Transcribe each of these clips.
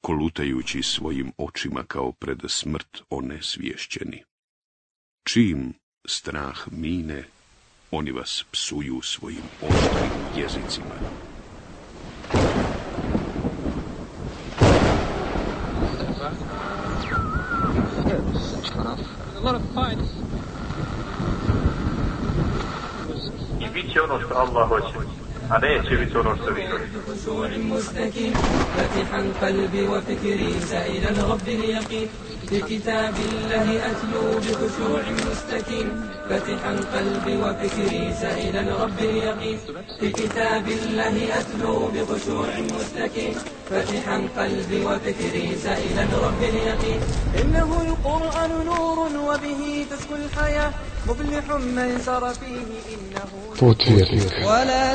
kolutajući svojim očima kao pred smrt onesvješćeni. Čim strah mine, oni vas psuju svojim oštrim jezicima. I bit će ono što Allah hoće. Ono što vi مستكين فاتحا قلبي وفكري سائلا رب اليقين. بكتاب الله أتلو بخشوع مستكين. فاتحا قلبي وفكري سائلا رب اليقين. بكتاب الله أتلو بخشوع مستكين. فاتحا قلبي وفكري سائلا رب اليقين. إنه القرآن نور وبه تسكو الحياة. مفلح من سر فيه إنه ولا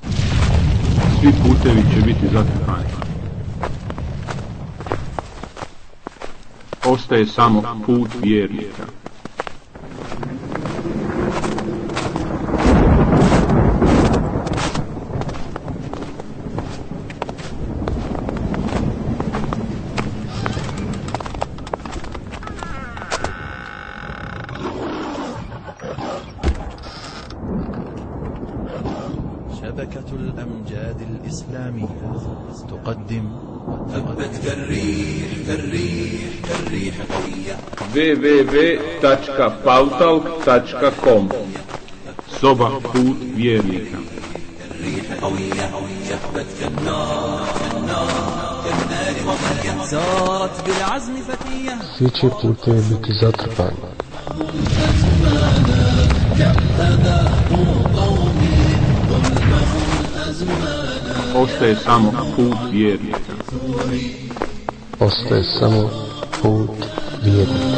Svi putevi će biti zatrpani. Ostaje samo put vjernika. هبت كالريح كالريح كالريح قوية www.pautalk.com Soba put vjernika الريح قوية شهبت كالنار كالنار كالنار وضية سارت بالعزم فتية Svi će putevi biti zatrpani. Ostaje samo put vjernika. Ostaje samo put vjernika.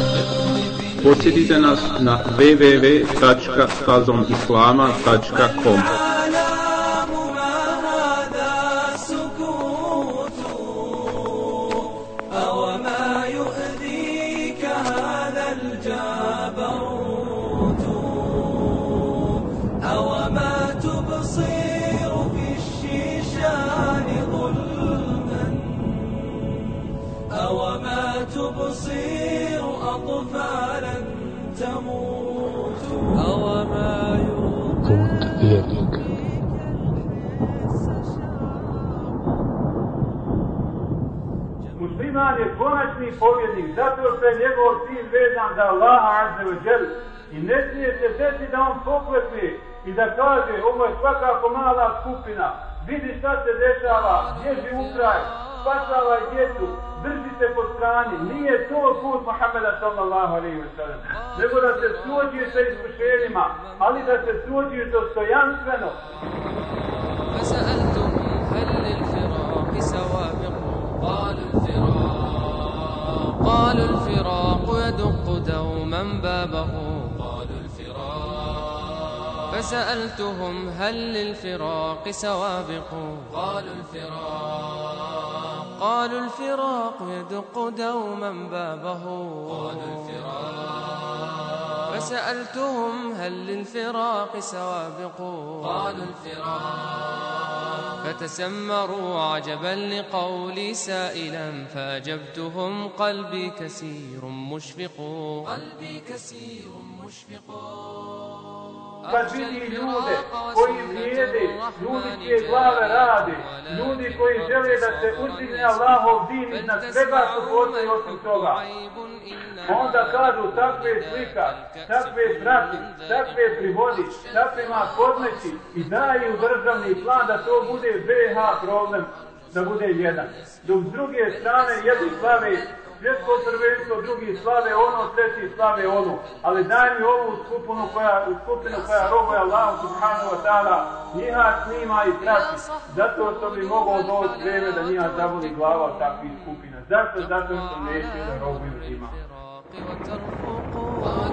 Posjetite nas na www.fazomislama.com Musliman je konačni povjednik, zato što je njegov sin vezan za Allaha azza wa jel. I ne smije se desiti da on poklepi i da kaže, ovo je svakako mala skupina, vidi šta se dešava, bježi u kraj, spasavaj djecu, drži se po strani. Nije to put Muhammeda sallallahu alaihi wa sallam. Nego da se suođuje sa iskušenjima, ali da se suođuje dostojanstveno. قالوا الفراق يدق دوما بابه. قالوا الفراق فسألتهم هل للفراق سوابق. قالوا الفراق قالوا الفراق يدق دوما بابه. قالوا الفراق فسألتهم هل للفراق سوابق. قالوا الفراق. فتسمروا عجبا لقولي سائلا فأجبتهم قلبي كثير مشفق. قلبي كثير مشفق. Kad vidi ljude koji vrijede, ljudi čije glave rade, ljudi koji žele da se uzdigne Allahov din iznad svega što postoji osim toga. Onda kažu takve slika, takve prati, takve privodi, takvima podmeći i daju državni plan da to bude BH problem, da bude jedan. Dok s druge strane jedni slave svjetsko prvenstvo, drugi slave ono, treći slave ono. Ali daj mi ovu skupinu koja, skupinu koja robuje Allah subhanahu wa ta'ala, njiha snima i prati. Zato što bi mogao doći vreme da njiha zaboli glava takvih skupina. Zašto? Zato što neće da robuju njima. فسألتهم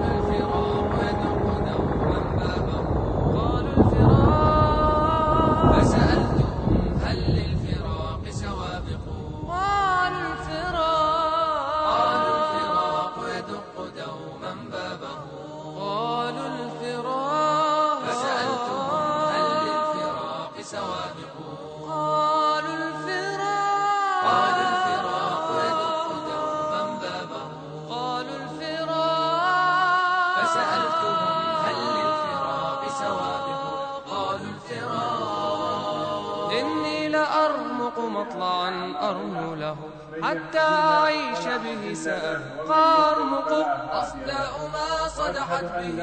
مطلعا أرمله حتى أعيش به سأبقى أرمقه أصداء ما صدحت به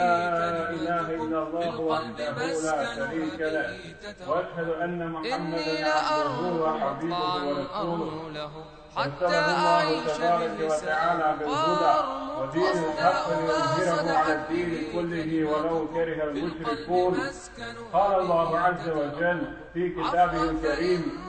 كلمتكم بالقلب مسكن مبيتته إني لأرجو مطلعا أرمله حتى أعيش به سأبقى ودين الحق ليظهره على الدين كله ولو كره المشركون. قال الله عز وجل في كتابه الكريم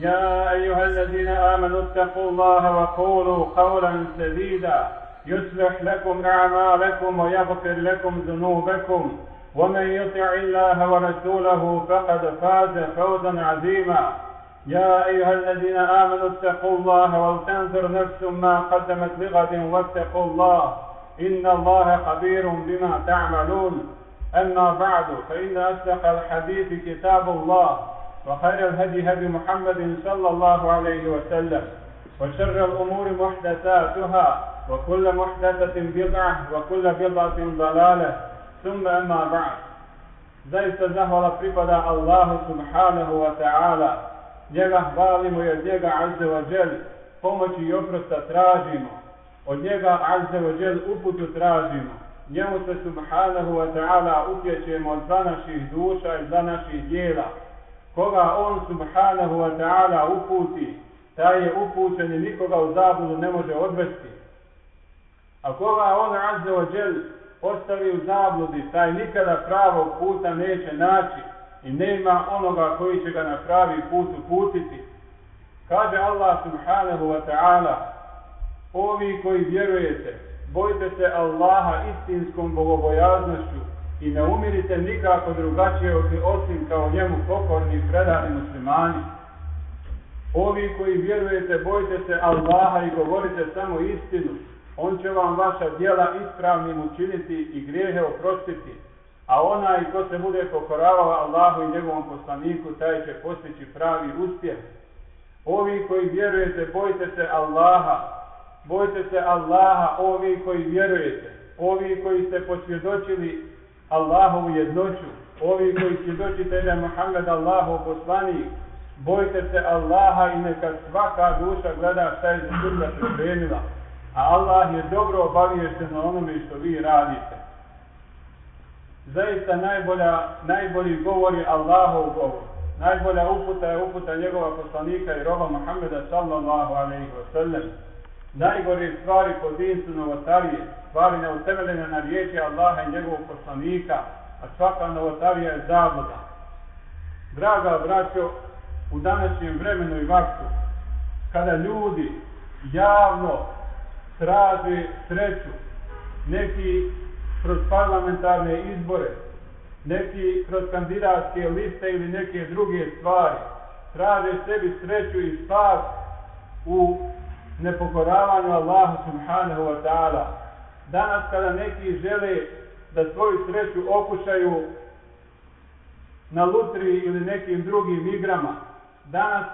يا أيها الذين آمنوا اتقوا الله وقولوا قولا سديدا. يصلح لكم أعمالكم ويغفر لكم ذنوبكم. ومن يطع الله ورسوله فقد فاز فوزا عظيما. يا أيها الذين آمنوا اتقوا الله ولتنظر نفس ما قدمت لغد واتقوا الله. إن الله خبير بما تعملون. أما بعد فإن أصدق الحديث كتاب الله. وخير الهدي هدي محمد صلى الله عليه وسلم وشر الأمور محدثاتها وكل محدثة بدعة وكل بدعة ضلالة ثم أما بعد zaista zahvala pripada Allahu subhanahu wa ta'ala. Njega hvalimo i od njega azze wa džel pomoći i oprosta tražimo. Od njega azze wa džel uputu tražimo. Njemu se subhanahu wa ta'ala utječemo od za naših duša i za naših dijela. Koga on subhanahu wa ta'ala uputi, taj je upućen i nikoga u zabludu ne može odvesti. A koga on azze wa džel ostavi u zabludi, taj nikada pravog puta neće naći i nema onoga koji će ga na pravi put uputiti. Kaže Allah subhanahu wa ta'ala, ovi koji vjerujete, bojte se Allaha istinskom bogobojaznošću i ne umirite nikako drugačije osim kao njemu pokorni i predani muslimani. Ovi koji vjerujete, bojte se Allaha i govorite samo istinu, on će vam vaša djela ispravnim učiniti i grijehe oprostiti. A onaj ko se bude pokoravao Allahu i njegovom poslaniku, taj će postići pravi uspjeh. Ovi koji vjerujete, bojte se Allaha. Bojte se Allaha, ovi koji vjerujete. Ovi koji ste posvjedočili Allahovu jednoću. Ovi koji svjedočite da je Muhammed Allahov poslanik. Bojte se Allaha i neka svaka duša gleda šta je za sutra pripremila a Allah je dobro obaviješten na onome što vi radite. Zaista najbolja, najbolji govor je Allahov govor. Najbolja uputa je uputa njegova poslanika i roba Muhammeda sallallahu alaihi wa sallam. Najgore stvari po dinsu novotarije, stvari neutemeljene na riječi Allaha i njegovog poslanika, a svaka novotarija je zabluda. Draga braćo, u današnjem vremenu i vaktu, kada ljudi javno traže sreću. Neki kroz parlamentarne izbore, neki kroz kandidatske liste ili neke druge stvari, traže sebi sreću i spas u nepokoravanju Allahu subhanahu wa ta'ala. Danas kada neki žele da svoju sreću okušaju na lutri ili nekim drugim igrama, danas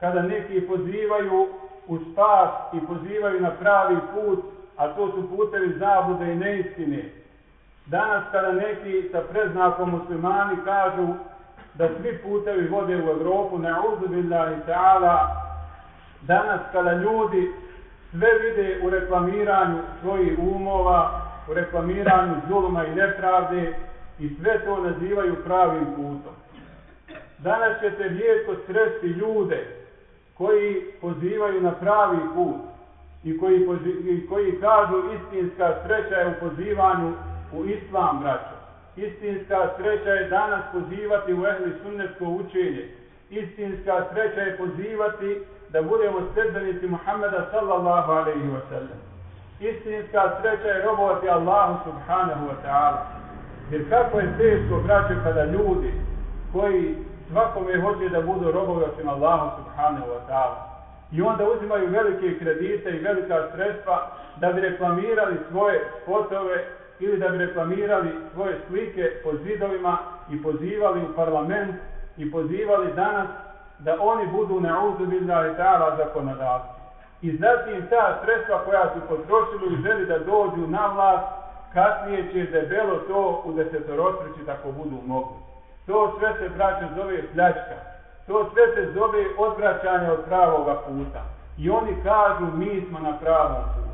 kada neki pozivaju u spas i pozivaju na pravi put, a to su putevi zabude i neistine. Danas kada neki sa preznakom muslimani kažu da svi putevi vode u Evropu, na billahi ta'ala, danas kada ljudi sve vide u reklamiranju svojih umova, u reklamiranju zuluma i nepravde i sve to nazivaju pravim putom. Danas ćete rijetko sresti ljude koji pozivaju na pravi put i koji, i koji kažu istinska sreća je u pozivanju u islam, braćo. Istinska sreća je danas pozivati u ehli sunnetsko učenje. Istinska sreća je pozivati da budemo sredbenici Muhammeda sallallahu alaihi wa sallam. Istinska sreća je robovati Allahu subhanahu wa ta'ala. Jer kako je teško, braće, kada ljudi koji svakome hoće da budu robovi osim Allahu subhanahu wa ta'ala. I onda uzimaju velike kredite i velika sredstva da bi reklamirali svoje spotove ili da bi reklamirali svoje slike po zidovima i pozivali u parlament i pozivali danas da oni budu na nauzu billahi ta'ala zakonodavci. I znači zatim ta sredstva koja su potrošili i želi da dođu na vlast, kasnije će debelo to u desetorostrići tako budu mogli. To sve se braće zove pljačka. To sve se zove odvraćanje od pravoga puta. I oni kažu mi smo na pravom putu.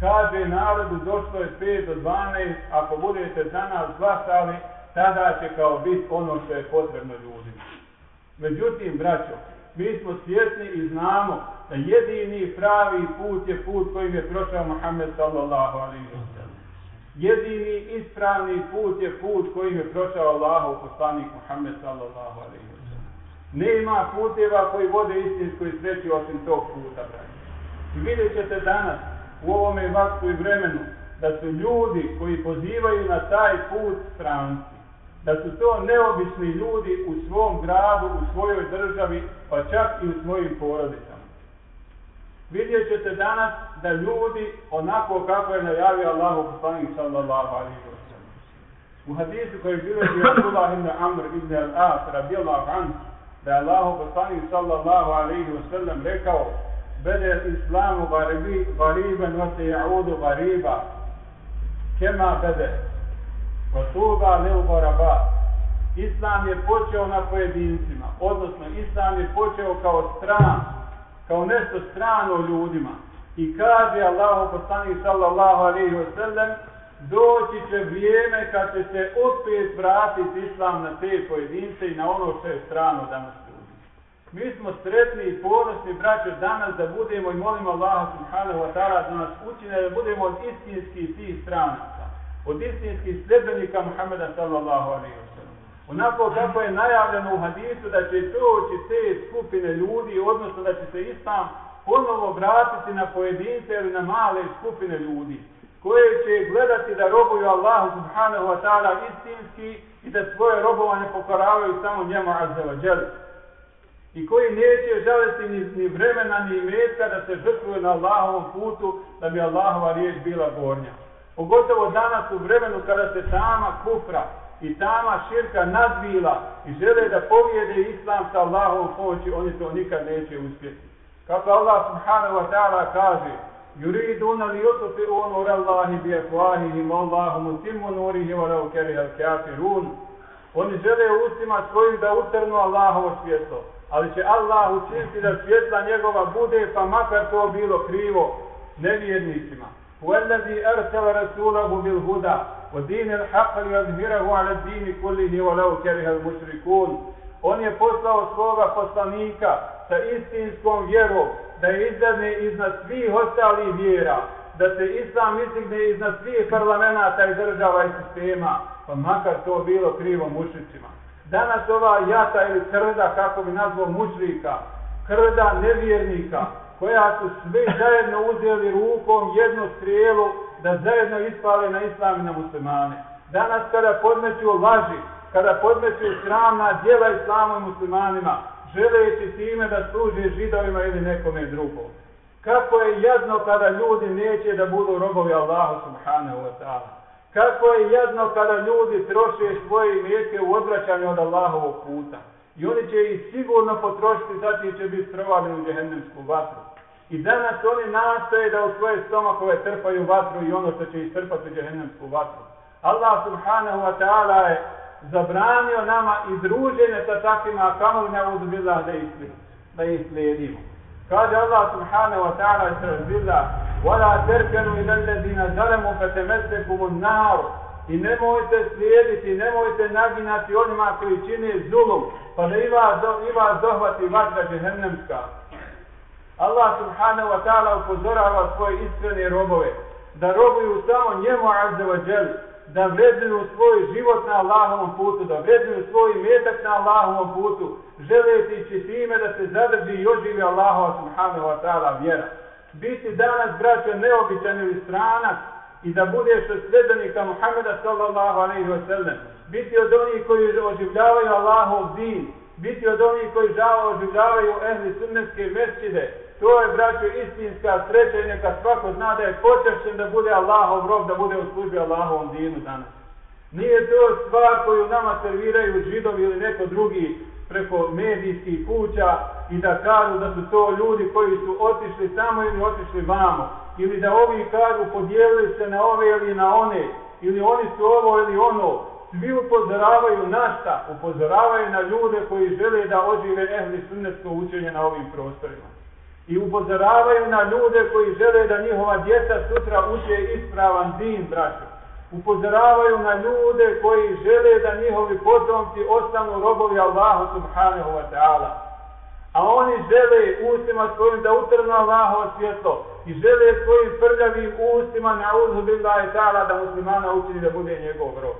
Kaže narodu došlo je 5 do 12, ako budete za nas glasali, tada će kao biti ono što je potrebno ljudima. Međutim, braćo, mi smo svjesni i znamo da jedini pravi put je put kojim je prošao Muhammed sallallahu alaihi wa sallam. Jedini ispravni put je put kojim je prošao Allahov poslanik Muhammed sallallahu alaihi wa sallam. Nema puteva koji vode istinskoj sreći osim tog puta, braćo. I vidjet ćete danas u ovome vaktu i vremenu da su ljudi koji pozivaju na taj put stranci da su to neobični ljudi u svom gradu, u svojoj državi, pa čak i u svojim porodicama. Vidjet ćete danas da ljudi, onako kako je najavio Allahu poslanik sallallahu alaihi wa sallam. U hadisu koji je bilo je Abdullah ibn Amr ibn al-As radijallahu anhu, da je Allahu poslanik sallallahu alaihi wa sallam rekao Bede islamu garibi, gariben, vase ja'udu gariba, kema bede, Fatuba lil boraba. Islam je počeo na pojedincima, odnosno Islam je počeo kao stran, kao nešto strano ljudima. I kaže Allah poslanik sallallahu alaihi wa sallam, doći će vrijeme kad će se opet vratiti Islam na te pojedince i na ono što je strano danas ljudi. Mi smo sretni i ponosni, braćo danas da budemo i molimo Allaha subhanahu wa ta'ala da nas učine da budemo od istinskih tih strana od istinskih sljedbenika Muhammeda sallallahu alaihi wa sallam. Onako kako je najavljeno u hadisu da će doći te skupine ljudi, odnosno da će se islam ponovo vratiti na pojedince ili na male skupine ljudi, koje će gledati da robuju Allahu subhanahu wa ta'ala istinski i da svoje robovanje pokoravaju samo njemu azza wa jel. I koji neće žaliti ni, ni vremena ni imetka da se žrtvuju na Allahovom putu da bi Allahova riječ bila gornja. Pogotovo danas u vremenu kada se tama kufra i tama širka nadvila i žele da povijede islam sa Allahom pomoći, oni to nikad neće uspjeti. Kako Allah subhanahu wa ta'ala kaže, yuriduna li yutufi unur Allahi bi afwahihim Allahu mutimmu nurihi wa law kariha al-kafirun. Oni žele ustima svojim da utrnu Allahovo svjetlo, ali će Allah učiniti da svjetla njegova bude, pa makar to bilo krivo nevjernicima. هو الذي أرسل رسوله بالهدى ودين الحق ليظهره على الدين كله ولو كره المشركون On je poslao svoga poslanika sa istinskom vjerom da je izdane iznad svih ostalih vjera, da se islam izdigne iznad svih parlamenta i država i sistema, pa makar to bilo krivo mušicima. Danas ova jata ili krda, kako bi nazvao mušrika, krda nevjernika, koja su svi zajedno uzeli rukom jednu strijelu da zajedno ispale na islam i na muslimane. Danas kada podmeću laži, kada podmeću sramna djela islamu i muslimanima, želeći time da služe židovima ili nekome drugom. Kako je jedno kada ljudi neće da budu robovi Allahu subhanahu wa ta'ala. Kako je jedno kada ljudi troše svoje imetke u odvraćanju od Allahovog puta. I oni će ih sigurno potrošiti, zato će biti strovali u djehendemsku vatru. I danas oni nastoje da u svoje stomakove trpaju vatru i ono što će ih trpati u djehendemsku vatru. Allah subhanahu wa ta'ala je zabranio nama i druženje sa takvima, a kamo ne uzbillah da ih, da ih slijedimo. Kaže Allah subhanahu wa ta'ala i srazbillah وَلَا تَرْكَنُوا إِلَى الَّذِينَ ظَلَمُوا فَتَمَسَّكُمُ النَّارُ I nemojte slijediti, nemojte naginati onima koji čine zulum, pa da ima, vas, i dohvati vatra džehennemska. Allah subhanahu wa ta'ala upozorava svoje iskrene robove, da robuju samo njemu azza wa džel, da vrednuju svoj život na Allahovom putu, da vrednuju svoj metak na Allahovom putu, želeći time da se zadrži i oživi Allahova subhanahu wa ta'ala vjera. Biti danas, braćo, neobičan ili stranac i da budeš od sredbenika Muhammeda sallallahu alaihi wa sallam. Biti od onih koji oživljavaju Allahov din. Biti od onih koji žao oživljavaju ehli sunnetske mesčide. To je, braćo, istinska sreća i neka svako zna da je počešćen da bude Allahov rob, da bude u službi Allahovom dinu danas. Nije to stvar koju nama serviraju židovi ili neko drugi preko medijskih kuća i da kažu da su to ljudi koji su otišli samo ili otišli vamo. Ili da ovi kažu podijelili se na ove ili na one. Ili oni su ovo ili ono. Svi upozoravaju na šta? Upozoravaju na ljude koji žele da ožive ehli sunnetsko učenje na ovim prostorima. I upozoravaju na ljude koji žele da njihova djeca sutra uče ispravan din, braćo upozoravaju na ljude koji žele da njihovi potomci ostanu robovi Allahu subhanahu wa ta'ala. A oni žele ustima svojim da utrnu Allahovo svjetlo i žele svojim prljavim ustima na uzubila i tala da muslimana učini da bude njegov rob.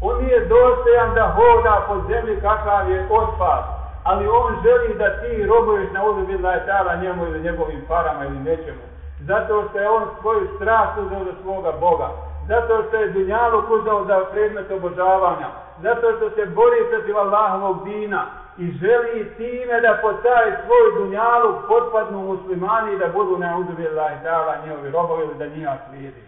On nije dostojan da hoda po zemlji kakav je otpad, ali on želi da ti robuješ na uzubila i tala njemu ili njegovim parama ili nečemu. Zato što je on svoju strast uzeo za svoga Boga zato što je dunjalu kuzao za predmet obožavanja, zato što se bori protiv Allahovog dina i želi time da po taj svoj dunjalu potpadnu muslimani i da budu na uzubir Allah njihovi robovi ili da njima slijedi.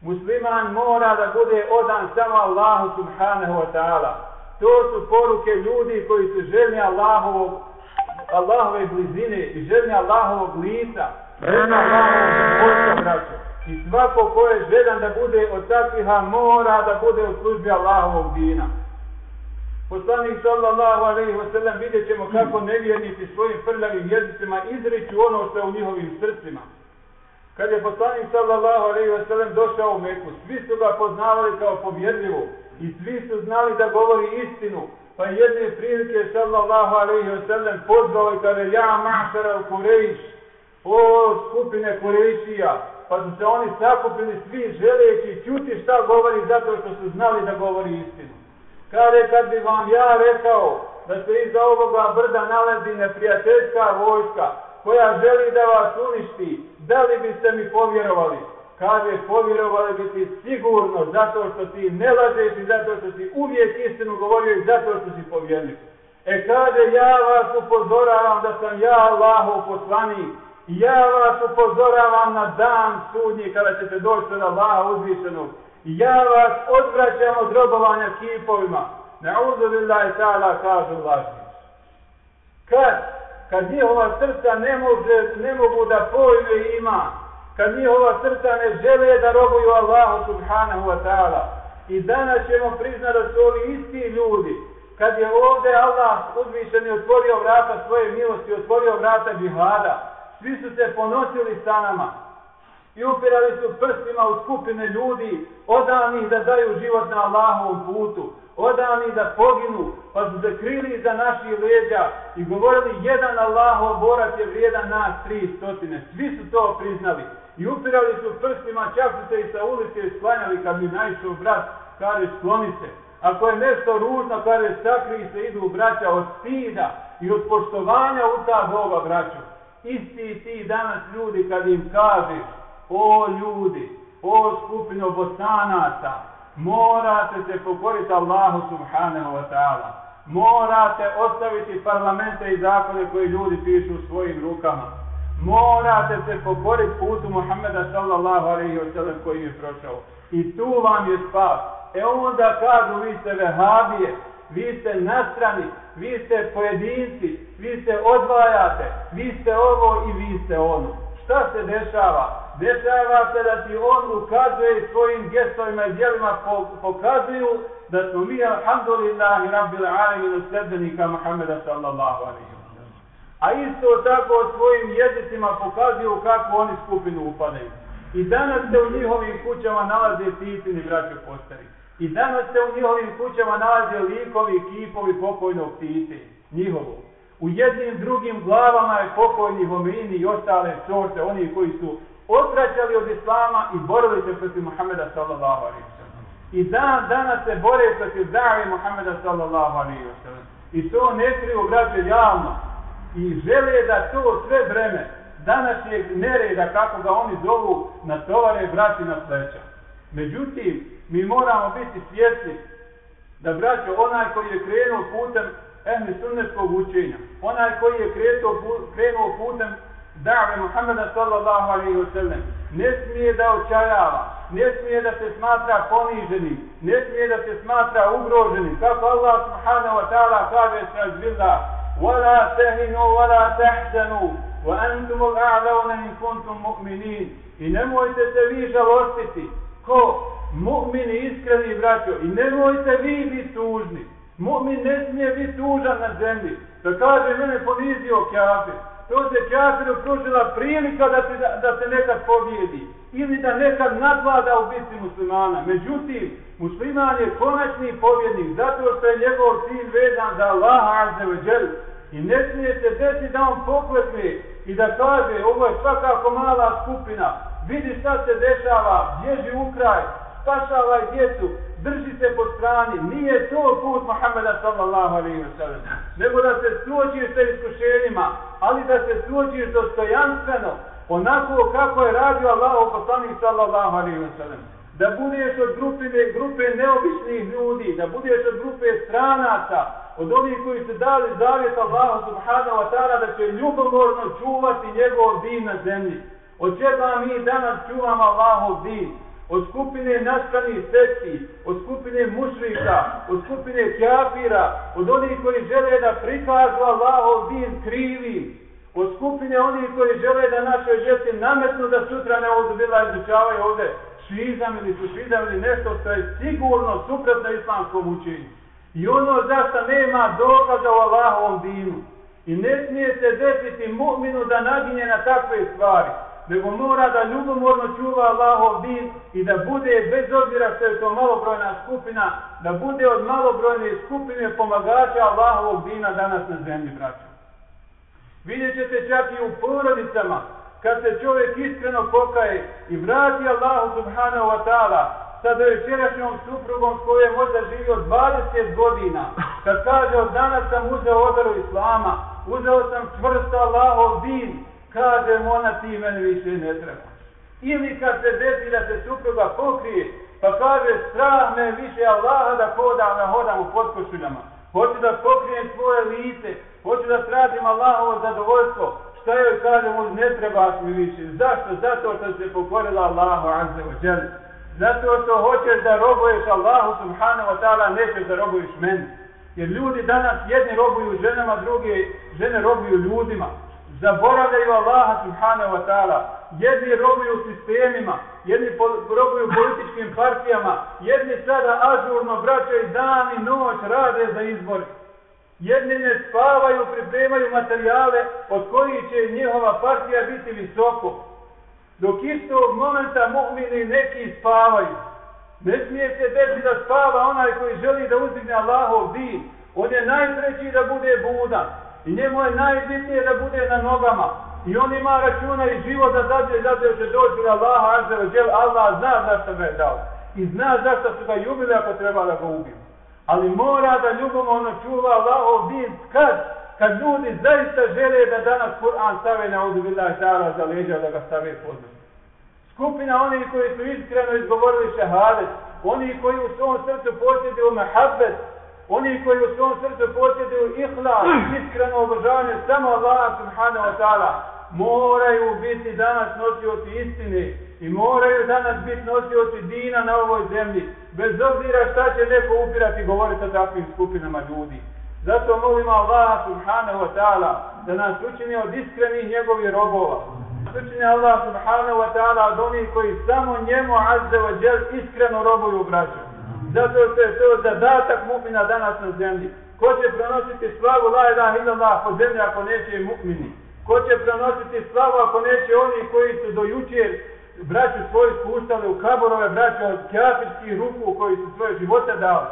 Musliman mora da bude odan samo Allahu subhanahu wa ta'ala. To su poruke ljudi koji su željni Allahovog, Allahove blizine i željni Allahovog lica. Željni Allahovog posta, I svako ko je željan da bude od takviha mora da bude u službi Allahovog dina. Poslanik sallallahu alaihi wa sallam vidjet ćemo kako nevjernici svojim prljavim jezicima izriču ono što je u njihovim srcima. Kad je poslanik sallallahu alaihi wa sallam došao u Meku, svi su ga poznavali kao povjerljivo i svi su znali da govori istinu. Pa jedne prilike sallallahu alaihi wa sallam pozvao i kada ja mašara u Kurejiš, o skupine Kurejšija, pa su se oni sakupili svi želeći čuti šta govori zato što su znali da govori istinu. Kade kad bi vam ja rekao da se iza ovoga brda nalazi neprijateljska vojska koja želi da vas uništi, da li biste mi povjerovali? Kaže, povjerovali bi ti sigurno zato što ti ne lažeš i zato što ti uvijek istinu govorio i zato što si povjerljiv. E kaže, ja vas upozoravam da sam ja Allahov poslanik Ja vas upozoravam na dan sudnji kada ćete doći od Allaha uzvišenog. Ja vas odvraćam od robovanja kipovima. Na'udhu billahi ta'ala kažu lažni. Kad? Kad njihova srca ne, može, ne mogu da pojme ima. Kad njihova srca ne žele da robuju Allahu subhanahu wa ta'ala. I danas ćemo priznati da su ovi isti ljudi. Kad je ovdje Allah uzvišeni otvorio vrata svoje milosti, otvorio vrata džihada svi su se ponosili sa nama i upirali su prstima u skupine ljudi, odanih da daju život na Allahovom putu, odanih da poginu, pa su se krili za naši leđa i govorili jedan Allahov borac je vrijedan nas tri stotine. Svi su to priznali i upirali su prstima, čak su se i sa ulice isklanjali kad mi naišao brat, kaže skloni se. Ako je nešto ružno, kaže sakri se, idu braća od stida i od poštovanja u ta Boga braću. isti ti danas ljudi kad im kažeš, o ljudi, o skupino bosanaca, morate se pokoriti Allahu subhanahu wa ta'ala. Morate ostaviti parlamente i zakone koji ljudi pišu u svojim rukama. Morate se pokoriti putu Muhammeda sallallahu alaihi wa sallam koji je prošao. I tu vam je spas. E onda kažu vi ste vehabije, vi ste nastrani, vi ste pojedinci, vi se odvajate, vi ste ovo i vi ste ono. Šta se dešava? Dešava se da ti on ukazuje svojim gestovima i djelima pokazuju da smo mi, alhamdulillahi, rabbil alamin, sredbenika Muhammeda sallallahu alaihi. A isto tako svojim jezicima pokazuju kako oni skupinu upadaju. I danas se u njihovim kućama nalaze titini braće postari. I danas se u njihovim kućama nalaze likovi, kipovi pokojnog tite, njihovog. U jednim drugim glavama je pokojni homini i ostale sorte, oni koji su odvraćali od islama i borili se protiv Muhammeda sallallahu alaihi wa sallam. I dan danas se bore protiv daje Muhammeda sallallahu alaihi wa sallam. I to ne kriju građe javno. I žele da to sve vreme današnjeg nereda, kako ga oni zovu, na tovare braći na pleća. Međutim, mi moramo biti svjesni da braćo, onaj koji je krenuo putem ehli sunnetskog učenja, onaj koji je krenuo, krenuo putem da've Muhammeda sallallahu alaihi wa sallam, ne smije da očajava, ne smije da se smatra poniženi, ne smije da se smatra ugroženi, kako Allah subhanahu wa ta'ala kaže se azbillah, وَلَا تَهِنُوا وَلَا تَحْزَنُوا وَأَنْتُمُ الْأَعْلَوْنَ إِنْ كُنْتُمْ مُؤْمِنِينَ I nemojte se vi žalostiti, ko mu'mini iskreni braćo, i nemojte vi biti tužni. Mu'min ne smije biti tužan na zemlji. Da kaže mene ponizio kjafir. To se kjafiru pružila prilika da ti, da, da se nekad pobjedi. Ili da nekad nadvlada u biti muslimana. Međutim, musliman je konačni pobjednik. Zato što je njegov cilj vezan za Allaha azze. I ne smije se desiti da on pokletne i da kaže ovo je svakako mala skupina. Vidi šta se dešava, bježi u kraj, spašavaj djecu, drži se po strani, nije to put Muhammeda sallallahu alaihi wa sallam, nego da se suočiš sa iskušenjima, ali da se suočiš dostojanstveno, onako kako je radio Allah poslanik sallallahu alaihi wa sallam. Da budeš od grupe, grupe neobičnih ljudi, da budeš od grupe stranaca, od onih koji se dali zavjet Allahu subhanahu wa ta'ala da će ljubomorno čuvati njegov din na zemlji. Od čega mi danas čuvamo Allahov din? Od skupine nastranih sekti, od skupine mušrika, od skupine kjafira, od onih koji žele da prikažu Allahov din krivi, od skupine onih koji žele da naše žesti nametnu da sutra ne odbila izučavaju ovde šizam ili sušizam ili nešto što je sigurno suprotno islamskom učenju. I ono zašto nema dokaza u Allahovom dinu. I ne smije se desiti mu'minu da naginje na takve stvari nego mora da ljubomorno čuva Allahov din i da bude, bez obzira što je to malobrojna skupina, da bude od malobrojne skupine pomagača Allahovog dina danas na zemlji, braćo. Vidjet ćete čak i u porodicama, kad se čovjek iskreno pokaje i vrati Allahu subhanahu wa ta'ala sa dojučerašnjom suprugom s je možda živio 20 godina, kad kaže od danas sam uzeo odaru Islama, uzeo sam čvrsto Allahov din, kaže ona ti meni više ne treba. Ili kad se desi da se supruga pokrije, pa kaže strah me više Allaha da podam, da hodam u potkošuljama. Hoću da pokrijem svoje lice, hoću da tražim Allahovo zadovoljstvo. Šta joj kaže mu ne trebaš mi više. Zašto? Zato što se pokorila Allahu azze wa džel. Zato što hoćeš da robuješ Allahu subhanahu wa ta'ala, nećeš da robuješ meni. Jer ljudi danas jedni robuju ženama, drugi žene robuju ljudima zaboravljaju Allaha subhanahu wa ta'ala, jedni robuju sistemima, jedni robuju političkim partijama, jedni sada ažurno vraćaju dan i noć rade za izbor. Jedni ne spavaju, pripremaju materijale od kojih će njihova partija biti visoko. Dok istog momenta mu'mini neki spavaju. Ne smije se desiti da spava onaj koji želi da uzdigne Allahov din. On je najpreći da bude budan. I njemu je najbitnije da bude na nogama. I on ima računa i život da zadnje zadnje će doći na Allaha Azza wa Allah zna zašto ga je dao. I zna zašto su ga ljubili ako treba da ga ubiju. Ali mora da ljubom ono čuva Allahov din kad? Kad ljudi zaista žele da danas Kur'an stave na ovdje bila ta'ala za leđa da ga stave pod Skupina onih koji su iskreno izgovorili šehadet, oni koji u svom srcu posjeduju mehabbet, oni koji u svom srcu posjeduju ihlas, iskreno obožavanje samo Allah subhanahu wa ta'ala, moraju biti danas nosioci istine i moraju danas biti nosioci dina na ovoj zemlji, bez obzira šta će neko upirati i govoriti o takvim skupinama ljudi. Zato molimo Allah subhanahu wa ta'ala da nas učini od iskrenih njegovih robova. Učini Allah subhanahu wa ta'ala od onih koji samo njemu azze wa džel iskreno robuju braću. Zato što je to zadatak mu'mina danas na zemlji. Ko će pronositi slavu la ilaha illallah po zemlji ako neće mu'mini? Ko će pronositi slavu ako neće oni koji su do jučer braću svoju spuštali u kaborove braće od kjafirskih ruku koji su svoje živote dali?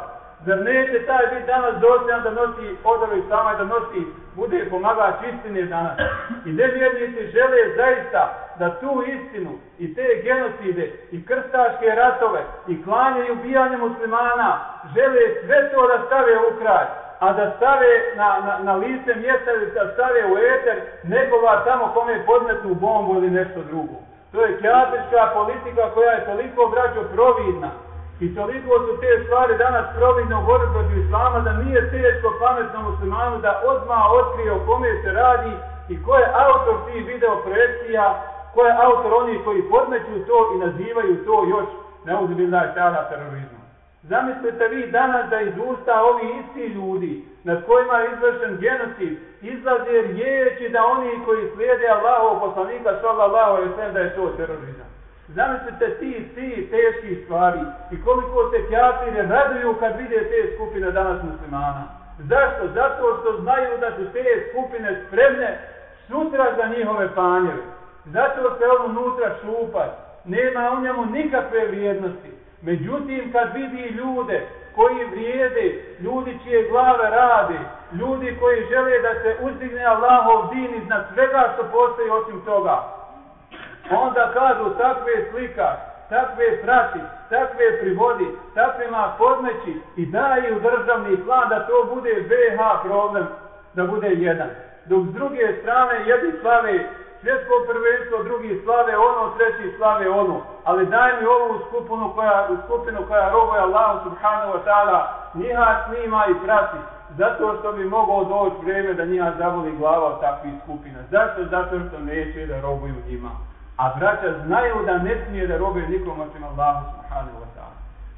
Zar neće taj biti danas dosljedan da nosi odove sama i da nosi, bude pomagač istine danas? I nevjernici žele zaista da tu istinu i te genocide i krstaške ratove i klanje i ubijanje muslimana žele sve to da stave u kraj, a da stave na, na, na lice mjesta ili da stave u eter nekoga tamo kome podmetnu bombu ili nešto drugo. To je kjatečka politika koja je toliko braćo providna I toliko su te stvari danas providno borbi protiv islama da nije teško pametnom muslimanu da odmah otkrije o kome se radi i ko je autor tih video projekcija, ko je autor onih koji podmeću to i nazivaju to još neuzbiljna šala terorizma. Zamislite vi danas da iz usta ovi isti ljudi nad kojima je izvršen genocid izlaze riječi da oni koji slijede Allahov poslanika sallallahu alaihi sallam da je to terorizam. Zamislite ti, ti teški stvari i koliko se kjafire raduju kad vide te skupine danas muslimana. Zašto? Zato što znaju da su te skupine spremne sutra za njihove panjeve. Zato se on unutra šupat. Nema u njemu nikakve vrijednosti. Međutim, kad vidi ljude koji vrijede, ljudi čije glave rade, ljudi koji žele da se uzdigne Allahov din iznad svega što postoji osim toga, onda kažu takve slika, takve prati, takve privodi, takvima podmeći i daju državni plan da to bude BH problem, da bude jedan. Dok s druge strane jedni slave svjetsko prvenstvo, drugi slave ono, treći slave ono. Ali daj mi ovu skupinu koja, skupinu koja robuje Allah subhanahu wa ta'ala, njiha snima i prati. Zato što bi mogao doći vreme da njiha zavoli glava od takvih skupina. Zašto? Zato što neće da robuju njima. A braća znaju da ne smije da robe nikom osim Allahu subhanahu wa ta'ala.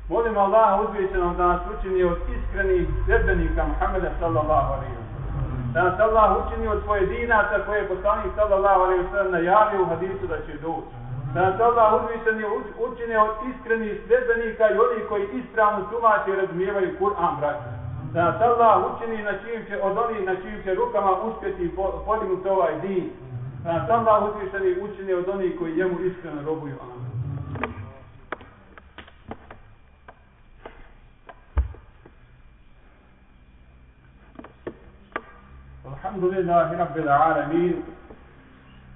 Molim Allaha uzvišenog da nas učini od iskrenih sredbenika Muhammeda sallallahu alaihi wa sallam. Da nas Allah učini od pojedinaca koje je poslanik sallallahu alaihi wa sallam najavio u hadisu da će doći. Da nas Allah uzvišeni učini od iskrenih sredbenika i onih koji ispravno tumače i razumijevaju Kur'an, braća. Da nas Allah učini na čim će, od onih na čim će rukama uspjeti podignuti ovaj din. Da nas Allah uzvišeni učini od onih koji njemu iskreno robuju. Amen. الحمد لله رب العالمين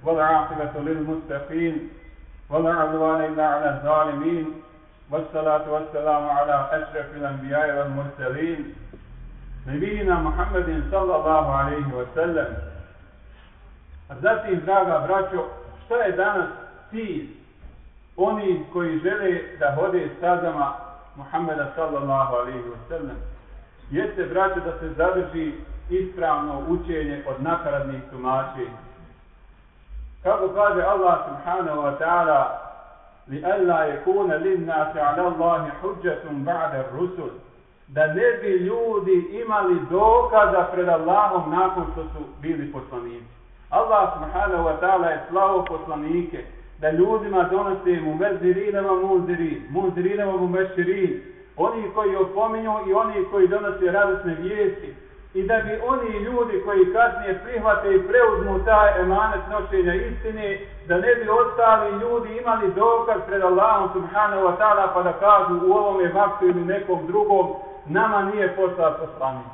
والعاقبة للمتقين ولا عدوان إلا على الظالمين والصلاة والسلام على أشرف الأنبياء والمرسلين نبينا محمد صلى الله عليه وسلم A zatim, draga braćo, šta je danas cilj oni koji žele da hode stazama Muhammeda sallallahu alaihi wa sallam? Jeste, braćo, da se zadrži ispravno učenje od nakaradnih tumačenja. Kako kaže Allah subhanahu wa ta'ala li alla yakuna lin nasi ala Allahi hujjatun ba'da ar-rusul da ne bi ljudi imali dokaza pred Allahom nakon što su bili poslanici. Allah subhanahu wa ta'ala je slavo poslanike da ljudima donose mu vezirinama muzirin, muzirinama mu veširin, oni koji opominju i oni koji donose radosne vijesti i da bi oni ljudi koji kasnije prihvate i preuzmu taj emanet nošenja istine, da ne bi ostali ljudi imali dokaz pred Allahom subhanahu wa ta'ala pa da kažu u ovome vaktu ili nekom drugom nama nije poslao poslanik.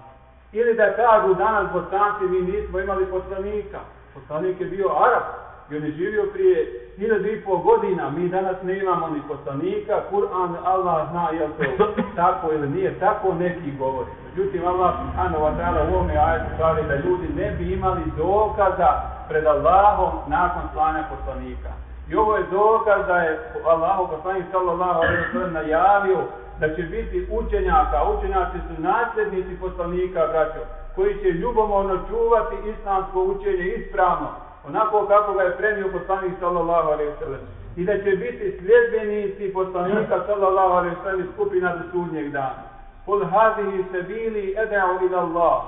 Ili da kažu danas bosanci mi nismo imali poslanika. Poslanik je bio Arab i on je živio prije hiljadu i pol godina. Mi danas ne imamo ni poslanika. Kur'an, Allah zna je to tako ili nije tako, neki govori. Međutim, Allah subhanahu wa ta'ala u ovome ajetu kaže da ljudi ne bi imali dokaza pred Allahom nakon slanja poslanika. I ovo je dokaz da je Allahu poslanik sallallahu alejhi ve sellem najavio da će biti učenjaka, učenjaci su nasljednici poslanika, braćo, koji će ljubomorno čuvati islamsko učenje ispravno, onako kako ga je premio poslanik sallallahu alejhi ve sellem. I da će biti sljedbenici poslanika sallallahu alejhi ve sellem skupina do sudnjeg dana. Kul hadihi sabili ad'u ila Allah.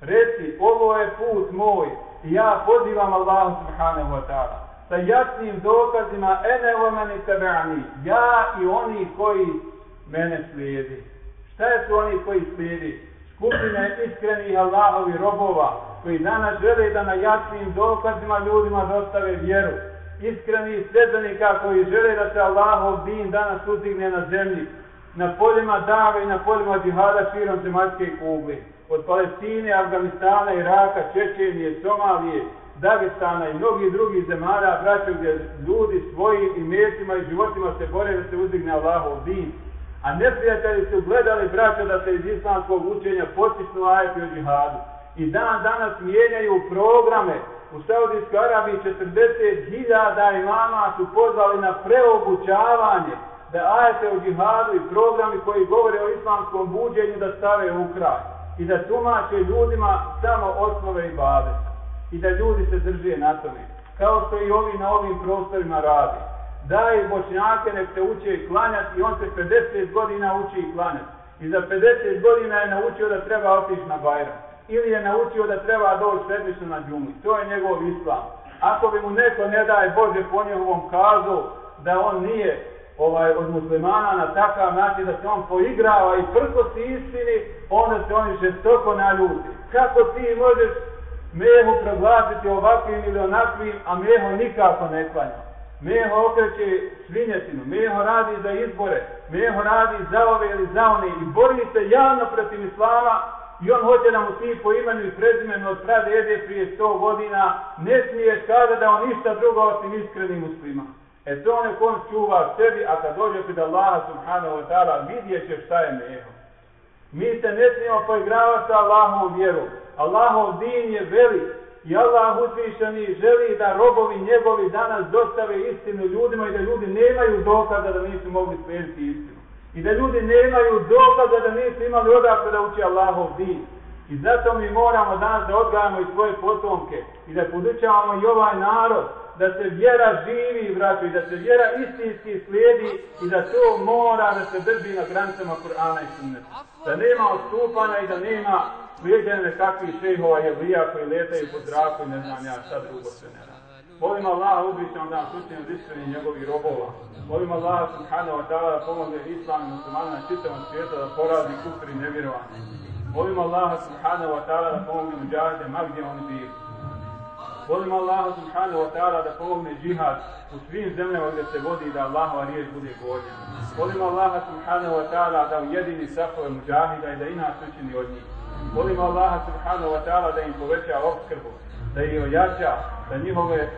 Reci, ovo je put moj i ja pozivam Allahu subhanahu wa ta'ala sa jasnim dokazima ene o meni tebe'ani, ja i oni koji mene slijedi. Šta je su oni koji slijedi? Skupine iskrenih Allahovi robova, koji danas žele da na jasnim dokazima ljudima dostave vjeru. Iskreni sredbenika koji žele da se Allahov din danas uzdigne na zemlji, na poljima dave i na poljima džihada širom zemaljske kugle. Od Palestine, Afganistana, Iraka, Čečenije, Somalije, Dagestana i mnogih drugih zemara, braćo gdje ljudi svojim imecima i životima se bore da se uzdigne Allahov din. A neprijatelji su gledali braća da se iz islamskog učenja potisnu ajeti o džihadu. I dan danas mijenjaju programe. U Saudijskoj Arabiji 40.000 imama su pozvali na preobučavanje da ajete o džihadu i programi koji govore o islamskom buđenju da stave u kraj i da tumače ljudima samo osnove i bade i da ljudi se drže na tome. Kao što i ovi na ovim prostorima radi. Daj bošnjake nek se uče klanjati i on se 50 godina uči i klanjati. I za 50 godina je naučio da treba otići na Bajram. Ili je naučio da treba doći sredično na džumu. To je njegov islam. Ako bi mu neko ne daje Bože po njegovom kazu da on nije ovaj od muslimana na takav način da se on poigrava i prkosi istini, onda se oni žestoko naljuti. Kako ti možeš mehu proglasiti ovakvim ili onakvim, a meho nikako ne klanja. Meho okreće svinjetinu, meho radi za izbore, meho radi za ove ili za one i bori se javno protiv islama i on hoće da mu ti po imenu i prezimenu od prade ede prije 100 godina, ne smije kada da on ništa drugo osim iskreni muslima. E to ono on je kon čuva sebi, a kad dođe pred Allaha subhanahu wa ta'ala, vidjet će šta je meho. Mi se ne smijemo poigravati sa Allahom vjeru. Allahov din je velik i Allah uzvišeni želi da robovi njegovi danas dostave istinu ljudima i da ljudi nemaju dokaza da nisu mogli slijediti istinu. I da ljudi nemaju dokaza da nisu imali odakle da uči Allahov din. I zato mi moramo danas da odgajamo i svoje potomke i da podučavamo i ovaj narod da se vjera živi, braćo, i da se vjera istinski slijedi i da to mora da se drži na granicama Kur'ana i Sunneta. Da nema odstupanja i da nema slijedjenja nekakvih šehova i evlija koji letaju po zraku i ne znam ja šta drugo se ne radi. Molim Allah uzvišen da nas učinu iskreni njegovih robova. Molim Allah subhanahu wa ta'ala da pomogne islam i muslimana na čitavom svijetu da porazi kufri i nevjerovanje. Molim Allah subhanahu wa ta'ala da pomogne muđahide ma gdje oni bili. Molim Allah subhanahu wa ta'ala da pomogne džihad u svim zemljama gdje se vodi da Allahova riječ bude gornja. Molim Allah subhanahu wa ta'ala da ujedini safove muđahida i da i učini od njih. Molim Allaha subhanahu wa ta'ala da im poveća obskrbu, da ih ojača, da njihove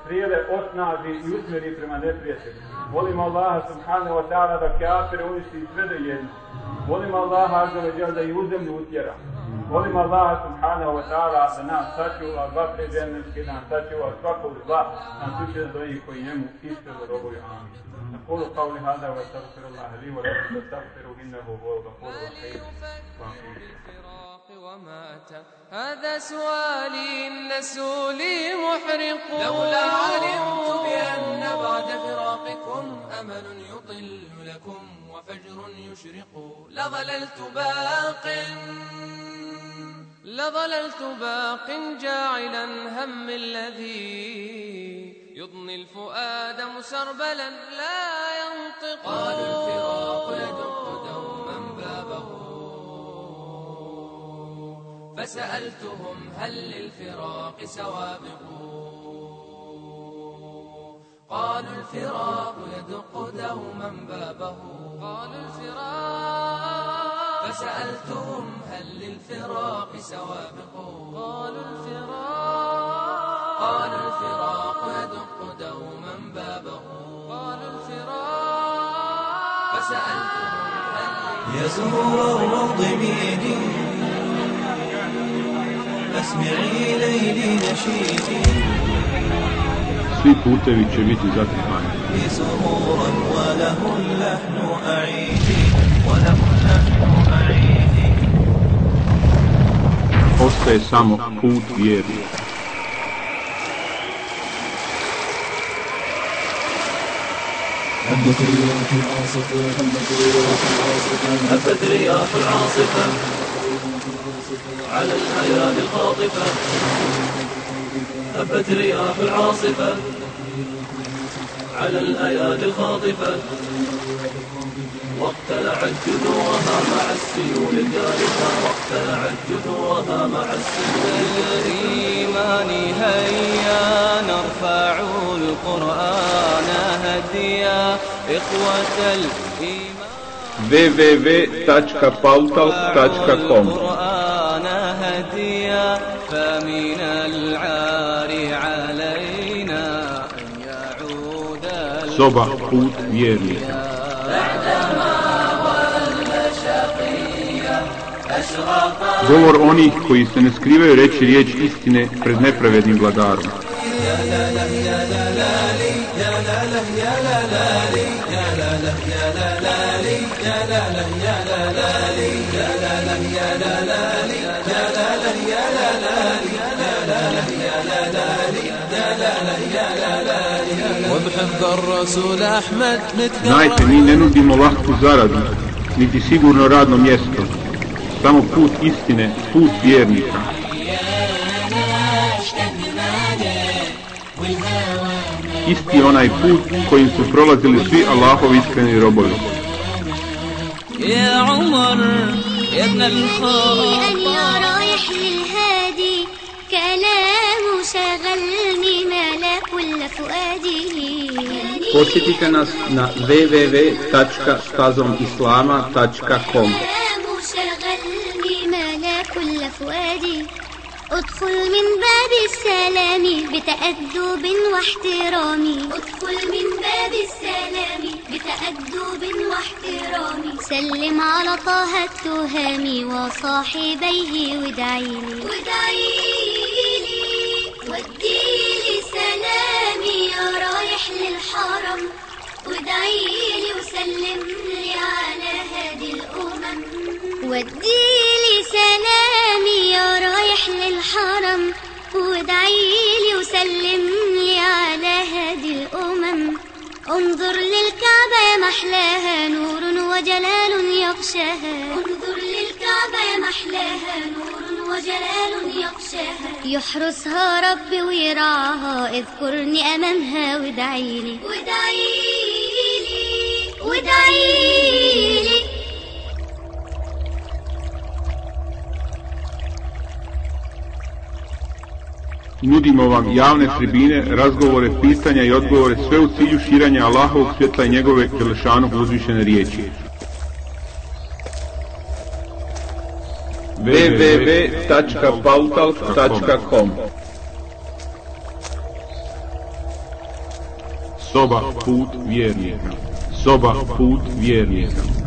strijele osnaži i usmjeri prema neprijatelju. Molim Allaha subhanahu wa ta'ala da kafire uništi sve do jedno. Molim Allaha da ih u zemlju utjera. Molim Allah subhanahu wa ta'ala da nas sačuva dva predženevske, da nas sačuva svakog zla, da nas uče do njih koji njemu iskreno robuju. Amin. نقول قولي هذا واستغفر الله لي ولكم فاستغفروا انه هو الغفور الرحيم ومات هذا سؤالي النسوا لي محرق. لولا علمت بأن بعد فراقكم أمل يطل لكم وفجر يشرق. لظللت باق. لظللت باق جاعلا هم الذي يضني الفؤاد مسربلا لا ينطق. قالوا الفراق يدق دوما بابه. فسألتهم هل للفراق سوابق. قالوا الفراق يدق دوما بابه. قالوا الفراق. فسألتهم للفراق سوابق. قالوا الفراق. قالوا الفراق يدق دوما بابه. قالوا الفراق. فسألتهم هل يزور الروض بيدي. أسمعي ليلي نشيدي. Svi putevi će biti zatrpani. سرورا وله اللحن أعيدي. وله اللحن أعيدي. ostaje samo put vjernika. هبت رياح عاصفة هبت رياح عاصفة هبت رياح عاصفة على الحياة الخاطفة هبت رياح العاصفة على الأيادي الخاطفة واقتلعت جذورها مع السيول الجارفة واقتلعت جذورها مع السيول الإيمان هيا نرفع القرآن هديا. إخوة الإيمان www.pautal.com القرآن هديا. فمن العار علينا أن يعود Soba put vjernika. govor onih koji se ne skrivaju reći riječ istine pred nepravednim vladarom. Znajte, mi ne nudimo lahku zaradu, niti sigurno radno mjesto, Samo put istine, put vjernika. Isti je onaj put kojim su prolazili svi Allahovi iskreni robovi. يا عمر يا ابن أن الخطاب يا رايح للهادي كلام شغلني ملا كل فؤادي Posjetite nas na www.stazomislama.com ادخل من باب السلام بتأدب واحترام. ادخل من باب السلام بتأدب واحترام. سلم على طه التهامي وصاحبيه وادعيلي وادعيلي وديلي سلامي يا رايح للحرم. وادعيلي وسلم لي على هادي الأمم. وديلي سلامي يا رايح للحرم. وادعيلي وسلم لي على هادي الأمم. انظر للكعبة يا محلاها نور وجلال يغشاها. انظر للكعبة يا محلاها نور وجلال يغشاها. يحرسها ربي ويرعاها. اذكرني أمامها وادعيلي وادعيلي وادعيلي Nudimo vam javne tribine, razgovore, pitanja i odgovore, sve u cilju širanja Allahovog svjetla i njegove Đelešanog uzvišene riječi. www.pautalk.com Soba put vjernika. Soba put vjernika.